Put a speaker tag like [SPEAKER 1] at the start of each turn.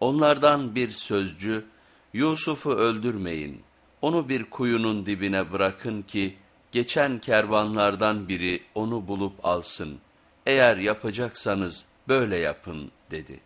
[SPEAKER 1] Onlardan bir sözcü, Yusuf'u öldürmeyin, onu bir kuyunun dibine bırakın ki, geçen kervanlardan biri onu bulup alsın. Eğer yapacaksanız böyle yapın dedi.